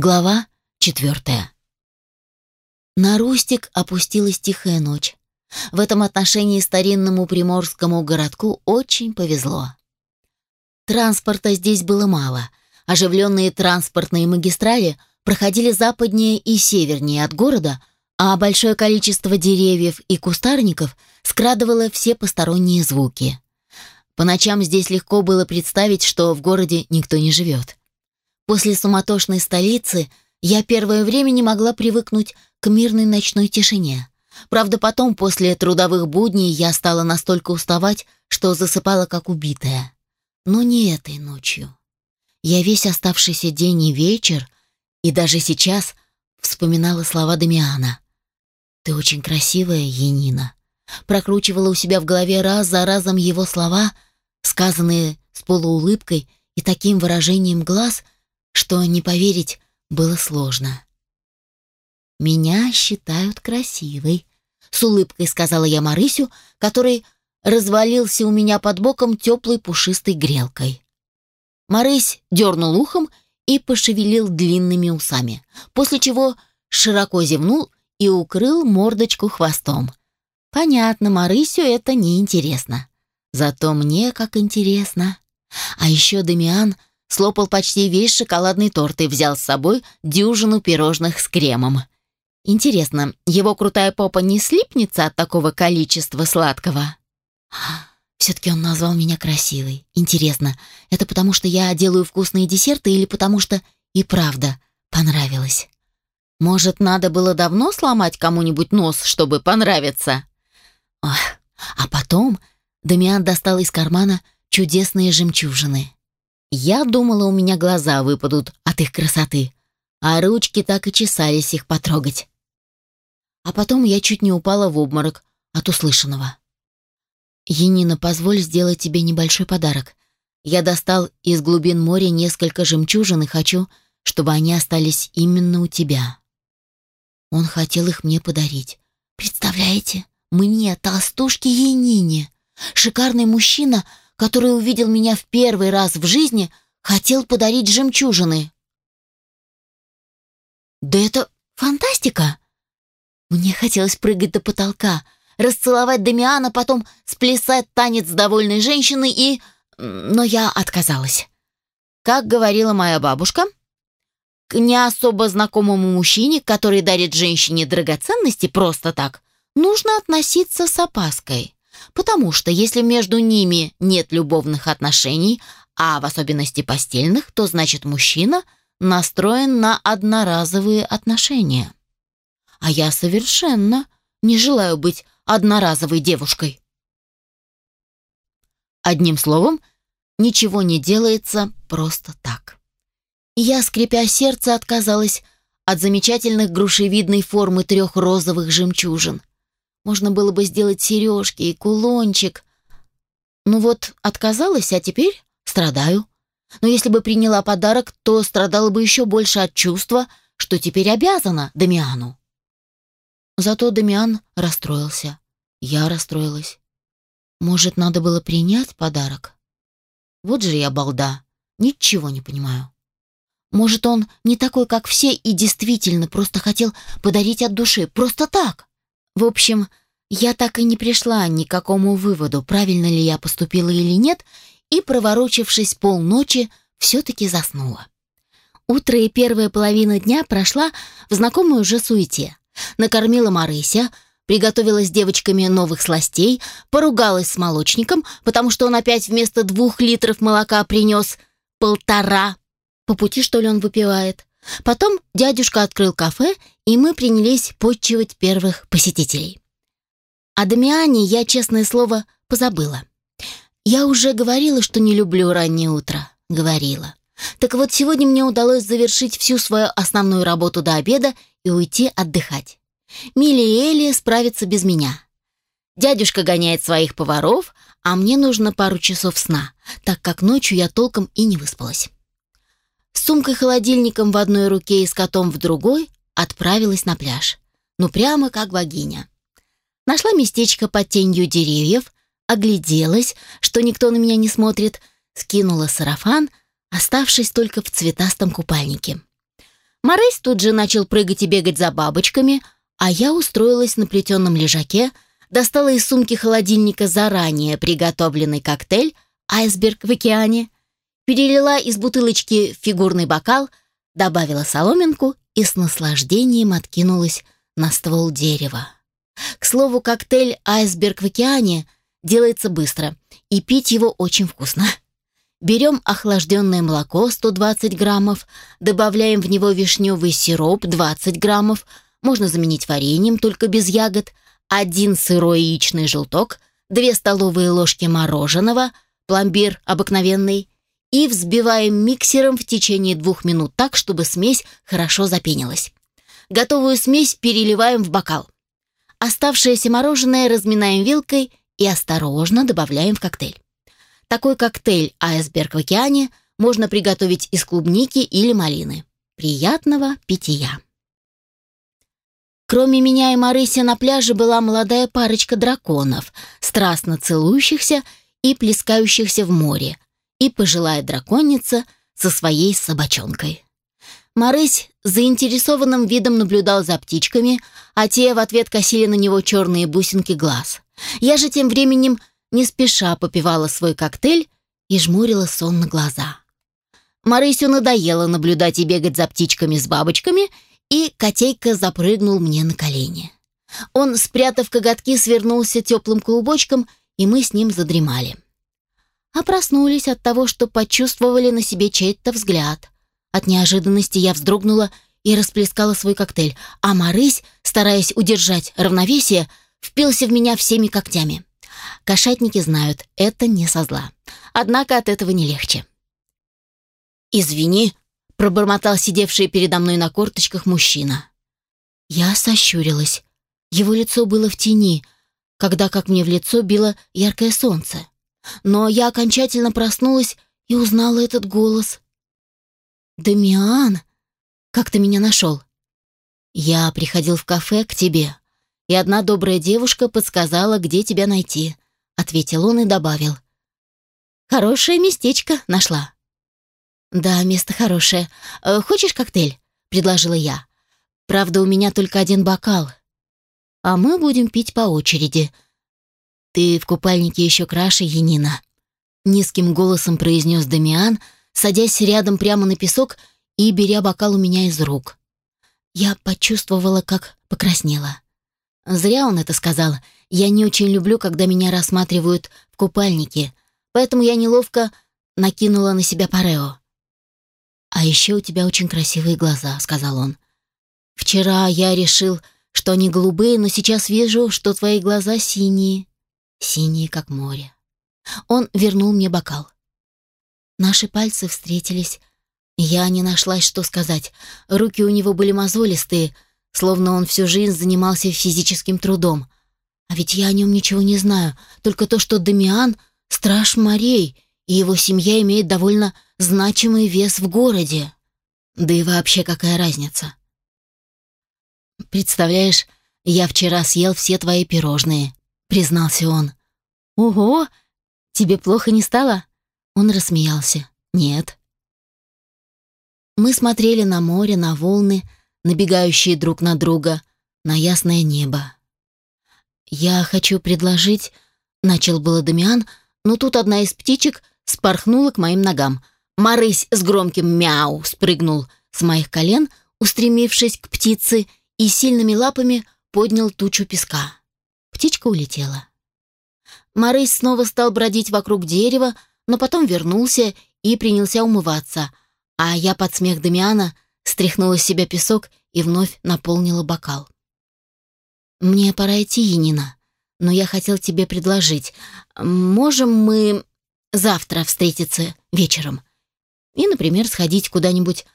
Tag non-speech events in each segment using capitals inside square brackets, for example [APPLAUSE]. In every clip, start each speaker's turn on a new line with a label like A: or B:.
A: Глава четвертая. На Рустик опустилась тихая ночь. В этом отношении старинному приморскому городку очень повезло. Транспорта здесь было мало. Оживленные транспортные магистрали проходили западнее и севернее от города, а большое количество деревьев и кустарников скрадывало все посторонние звуки. По ночам здесь легко было представить, что в городе никто не живет. После суматошной столицы я первое время не могла привыкнуть к мирной ночной тишине. Правда, потом, после трудовых будней, я стала настолько уставать, что засыпала как убитая. Но не этой ночью. Я весь оставшийся день и вечер, и даже сейчас вспоминала слова Дамиана. «Ты очень красивая, Енина». Прокручивала у себя в голове раз за разом его слова, сказанные с полуулыбкой и таким выражением глаз — что не поверить было сложно. «Меня считают красивой», — с улыбкой сказала я Марысю, который развалился у меня под боком теплой пушистой грелкой. Марысь дернул ухом и пошевелил длинными усами, после чего широко зевнул и укрыл мордочку хвостом. Понятно, Марысю это не интересно. Зато мне как интересно. А еще Дамиан слопал почти весь шоколадный торт и взял с собой дюжину пирожных с кремом. Интересно, его крутая попа не слипнется от такого количества сладкого? Все-таки он назвал меня красивой. Интересно, это потому что я делаю вкусные десерты или потому что и правда понравилось? Может, надо было давно сломать кому-нибудь нос, чтобы понравиться? Ох, а потом Дамиан достал из кармана чудесные жемчужины. Я думала, у меня глаза выпадут от их красоты, а ручки так и чесались их потрогать. А потом я чуть не упала в обморок от услышанного. «Енина, позволь сделать тебе небольшой подарок. Я достал из глубин моря несколько жемчужин и хочу, чтобы они остались именно у тебя». Он хотел их мне подарить. Представляете? Мне, толстушке Енине. Шикарный мужчина — который увидел меня в первый раз в жизни, хотел подарить жемчужины. Да это фантастика! Мне хотелось прыгать до потолка, расцеловать Дамиана, потом сплясать танец с довольной женщиной и... Но я отказалась. Как говорила моя бабушка, к не особо знакомому мужчине, который дарит женщине драгоценности просто так, нужно относиться с опаской. Потому что если между ними нет любовных отношений, а в особенности постельных, то значит мужчина настроен на одноразовые отношения. А я совершенно не желаю быть одноразовой девушкой. Одним словом, ничего не делается просто так. Я, скрипя сердце, отказалась от замечательных грушевидной формы трех розовых жемчужин. Можно было бы сделать сережки и кулончик. Ну вот, отказалась, а теперь страдаю. Но если бы приняла подарок, то страдала бы еще больше от чувства, что теперь обязана Дамиану. Зато Дамиан расстроился. Я расстроилась. Может, надо было принять подарок? Вот же я балда, ничего не понимаю. Может, он не такой, как все, и действительно просто хотел подарить от души, просто так? В общем, я так и не пришла ни к какому выводу, правильно ли я поступила или нет, и, проворочившись полночи, все-таки заснула. Утро и первая половина дня прошла в знакомой уже суете. Накормила Марыся, приготовила с девочками новых сластей, поругалась с молочником, потому что он опять вместо двух литров молока принес полтора. По пути, что ли, он выпивает. Потом дядюшка открыл кафе, и мы принялись подчивать первых посетителей. О Дамиане я, честное слово, позабыла. Я уже говорила, что не люблю раннее утро. Говорила. Так вот, сегодня мне удалось завершить всю свою основную работу до обеда и уйти отдыхать. Милли и Элли справятся без меня. Дядюшка гоняет своих поваров, а мне нужно пару часов сна, так как ночью я толком и не выспалась с сумкой-холодильником в одной руке и с котом в другой, отправилась на пляж. Ну, прямо как богиня. Нашла местечко под тенью деревьев, огляделась, что никто на меня не смотрит, скинула сарафан, оставшись только в цветастом купальнике. Морейс тут же начал прыгать и бегать за бабочками, а я устроилась на плетеном лежаке, достала из сумки холодильника заранее приготовленный коктейль «Айсберг в океане», перелила из бутылочки фигурный бокал, добавила соломинку и с наслаждением откинулась на ствол дерева. К слову, коктейль «Айсберг в океане» делается быстро, и пить его очень вкусно. Берем охлажденное молоко 120 граммов, добавляем в него вишневый сироп 20 граммов, можно заменить вареньем, только без ягод, один сырой яичный желток, 2 столовые ложки мороженого, пломбир обыкновенный, и взбиваем миксером в течение двух минут так, чтобы смесь хорошо запенилась. Готовую смесь переливаем в бокал. Оставшееся мороженое разминаем вилкой и осторожно добавляем в коктейль. Такой коктейль «Айсберг в океане» можно приготовить из клубники или малины. Приятного питья! Кроме меня и Марыси на пляже была молодая парочка драконов, страстно целующихся и плескающихся в море, и пожилая драконица со своей собачонкой. Марысь заинтересованным видом наблюдал за птичками, а те в ответ косили на него черные бусинки глаз. Я же тем временем не спеша попивала свой коктейль и жмурила сон на глаза. Марысю надоело наблюдать и бегать за птичками с бабочками — и котейка запрыгнул мне на колени. Он, спрятав коготки, свернулся теплым клубочком, и мы с ним задремали. А проснулись от того, что почувствовали на себе чей-то взгляд. От неожиданности я вздрогнула и расплескала свой коктейль, а Марысь, стараясь удержать равновесие, впился в меня всеми когтями. Кошатники знают, это не со зла. Однако от этого не легче. «Извини», пробормотал сидевший передо мной на корточках мужчина. Я сощурилась. Его лицо было в тени, когда, как мне в лицо, било яркое солнце. Но я окончательно проснулась и узнала этот голос. «Дамиан, как ты меня нашел?» «Я приходил в кафе к тебе, и одна добрая девушка подсказала, где тебя найти», — ответил он и добавил. «Хорошее местечко нашла». «Да, место хорошее. Э, хочешь коктейль?» — предложила я. «Правда, у меня только один бокал. А мы будем пить по очереди. Ты в купальнике еще краше, Янина», — низким голосом произнес Дамиан, садясь рядом прямо на песок и беря бокал у меня из рук. Я почувствовала, как покраснела. Зря он это сказал. Я не очень люблю, когда меня рассматривают в купальнике, поэтому я неловко накинула на себя парео. «А еще у тебя очень красивые глаза», — сказал он. «Вчера я решил, что они голубые, но сейчас вижу, что твои глаза синие, синие, как море». Он вернул мне бокал. Наши пальцы встретились. Я не нашлась, что сказать. Руки у него были мозолистые, словно он всю жизнь занимался физическим трудом. А ведь я о нем ничего не знаю, только то, что Дамиан — страж морей — и его семья имеет довольно значимый вес в городе. Да и вообще какая разница? «Представляешь, я вчера съел все твои пирожные», — признался он. «Ого! Тебе плохо не стало?» Он рассмеялся. «Нет». Мы смотрели на море, на волны, набегающие друг на друга, на ясное небо. «Я хочу предложить...» — начал было Дамиан, но тут одна из птичек спорхнула к моим ногам. Марысь с громким мяу спрыгнул с моих колен, устремившись к птице, и сильными лапами поднял тучу песка. Птичка улетела. Марысь снова стал бродить вокруг дерева, но потом вернулся и принялся умываться, а я под смех Дамиана стряхнула с себя песок и вновь наполнила бокал. «Мне пора идти, Янина, но я хотел тебе предложить. Можем мы завтра встретиться вечером. И, например, сходить куда-нибудь...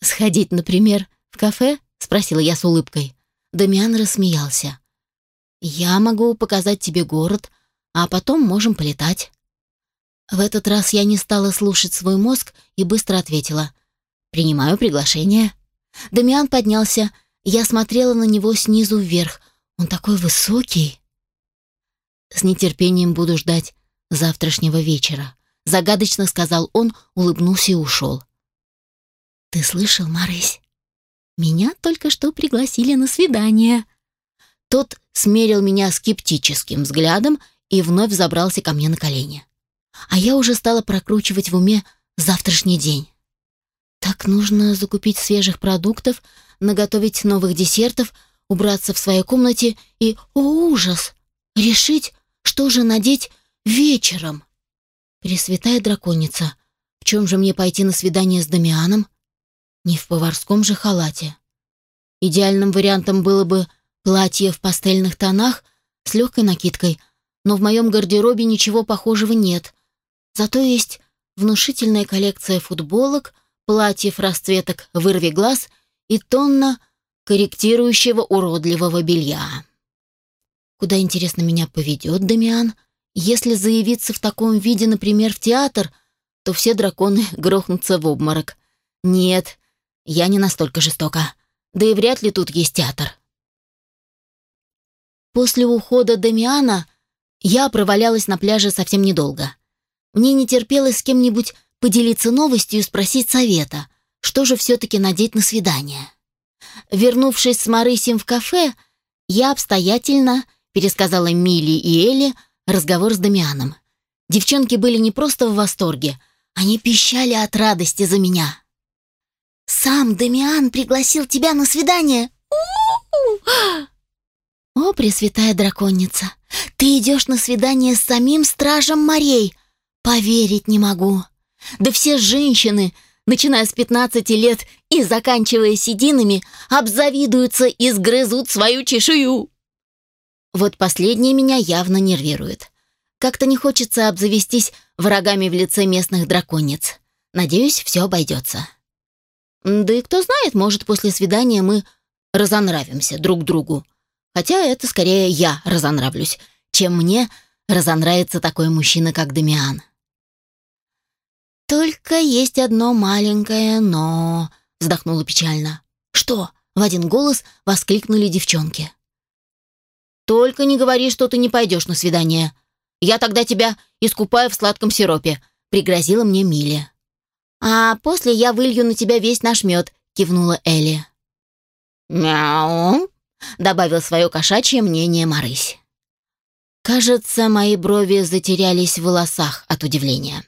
A: «Сходить, например, в кафе?» — спросила я с улыбкой. Дамиан рассмеялся. «Я могу показать тебе город, а потом можем полетать». В этот раз я не стала слушать свой мозг и быстро ответила. «Принимаю приглашение». Дамиан поднялся. Я смотрела на него снизу вверх. Он такой высокий. С нетерпением буду ждать завтрашнего вечера», — загадочно сказал он, улыбнулся и ушел. Ты слышал, Марысь? Меня только что пригласили на свидание. Тот смерил меня скептическим взглядом и вновь забрался ко мне на колени. А я уже стала прокручивать в уме завтрашний день. Так нужно закупить свежих продуктов, наготовить новых десертов, убраться в своей комнате и, о ужас, решить, что же надеть вечером. Пресвятая драконица, в чем же мне пойти на свидание с Дамианом? Не в поварском же халате. Идеальным вариантом было бы платье в пастельных тонах с легкой накидкой, но в моем гардеробе ничего похожего нет. Зато есть внушительная коллекция футболок, платьев расцветок «Вырви глаз» и тонна корректирующего уродливого белья. Куда, интересно, меня поведет Дамиан? Если заявиться в таком виде, например, в театр, то все драконы [LAUGHS] грохнутся в обморок. Нет, я не настолько жестока. Да и вряд ли тут есть театр. После ухода Дамиана я провалялась на пляже совсем недолго. Мне не терпелось с кем-нибудь поделиться новостью и спросить совета, что же все-таки надеть на свидание. Вернувшись с Марысием в кафе, я обстоятельно пересказала Мили и Элли разговор с Дамианом. Девчонки были не просто в восторге, они пищали от радости за меня. «Сам Дамиан пригласил тебя на свидание!» «О, пресвятая драконица, ты идешь на свидание с самим стражем морей! Поверить не могу! Да все женщины, начиная с 15 лет и заканчивая сединами, обзавидуются и сгрызут свою чешую!» Вот последнее меня явно нервирует. Как-то не хочется обзавестись врагами в лице местных драконец. Надеюсь, все обойдется. Да и кто знает, может, после свидания мы разонравимся друг другу. Хотя это скорее я разонравлюсь, чем мне разонравится такой мужчина, как Дамиан. «Только есть одно маленькое «но», — вздохнула печально. «Что?» — в один голос воскликнули девчонки. «Только не говори, что ты не пойдешь на свидание. Я тогда тебя искупаю в сладком сиропе», — пригрозила мне Милли. «А после я вылью на тебя весь наш мед», — кивнула Элли. «Мяу», — добавил свое кошачье мнение Марысь. Кажется, мои брови затерялись в волосах от удивления.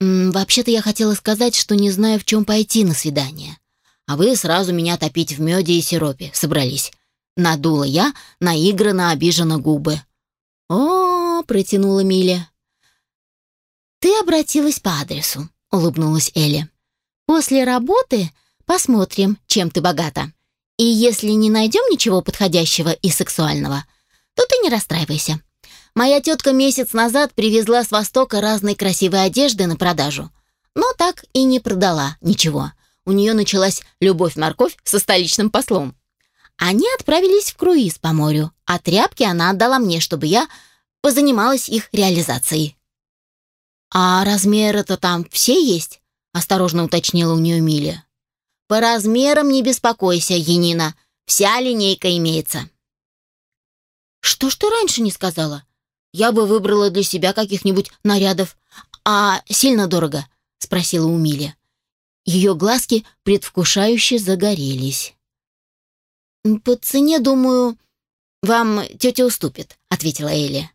A: «Вообще-то я хотела сказать, что не знаю, в чем пойти на свидание. А вы сразу меня топить в меде и сиропе собрались. Надула я, наигранно обижена губы. «О, — протянула Миля. «Ты обратилась по адресу», — улыбнулась Элли. «После работы посмотрим, чем ты богата. И если не найдем ничего подходящего и сексуального, то ты не расстраивайся. Моя тетка месяц назад привезла с Востока разной красивой одежды на продажу, но так и не продала ничего. У нее началась любовь-морковь со столичным послом. Они отправились в круиз по морю, а тряпки она отдала мне, чтобы я позанималась их реализацией. «А размеры-то там все есть?» — осторожно уточнила у нее Миля. «По размерам не беспокойся, Енина, вся линейка имеется». «Что ж ты раньше не сказала? Я бы выбрала для себя каких-нибудь нарядов. А сильно дорого?» — спросила у Мили. Ее глазки предвкушающе загорелись. «По цене, думаю, вам тетя уступит», — ответила Элли.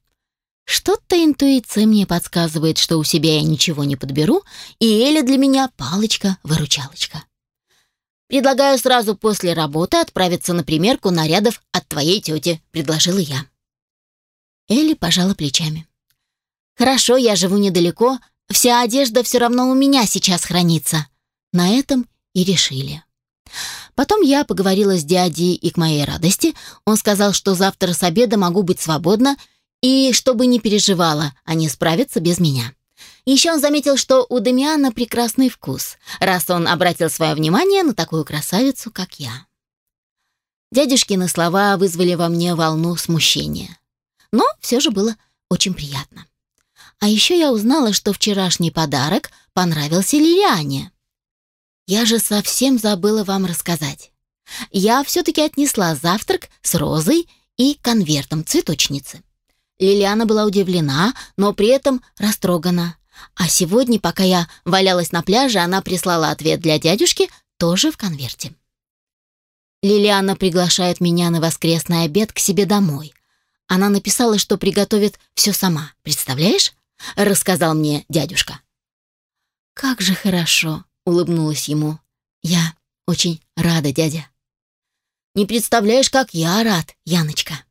A: Что-то интуиция мне подсказывает, что у себя я ничего не подберу, и Эля для меня палочка-выручалочка. «Предлагаю сразу после работы отправиться на примерку нарядов от твоей тети», — предложила я. Элли пожала плечами. «Хорошо, я живу недалеко, вся одежда все равно у меня сейчас хранится». На этом и решили. Потом я поговорила с дядей, и к моей радости он сказал, что завтра с обеда могу быть свободна, и чтобы не переживала, они справятся без меня. Еще он заметил, что у Дамиана прекрасный вкус, раз он обратил свое внимание на такую красавицу, как я. Дядюшкины слова вызвали во мне волну смущения. Но все же было очень приятно. А еще я узнала, что вчерашний подарок понравился Лилиане. Я же совсем забыла вам рассказать. Я все-таки отнесла завтрак с розой и конвертом цветочницы. Лилиана была удивлена, но при этом растрогана. А сегодня, пока я валялась на пляже, она прислала ответ для дядюшки тоже в конверте. Лилиана приглашает меня на воскресный обед к себе домой. Она написала, что приготовит все сама. Представляешь? Рассказал мне дядюшка. Как же хорошо, улыбнулась ему. Я очень рада, дядя. Не представляешь, как я рад, Яночка.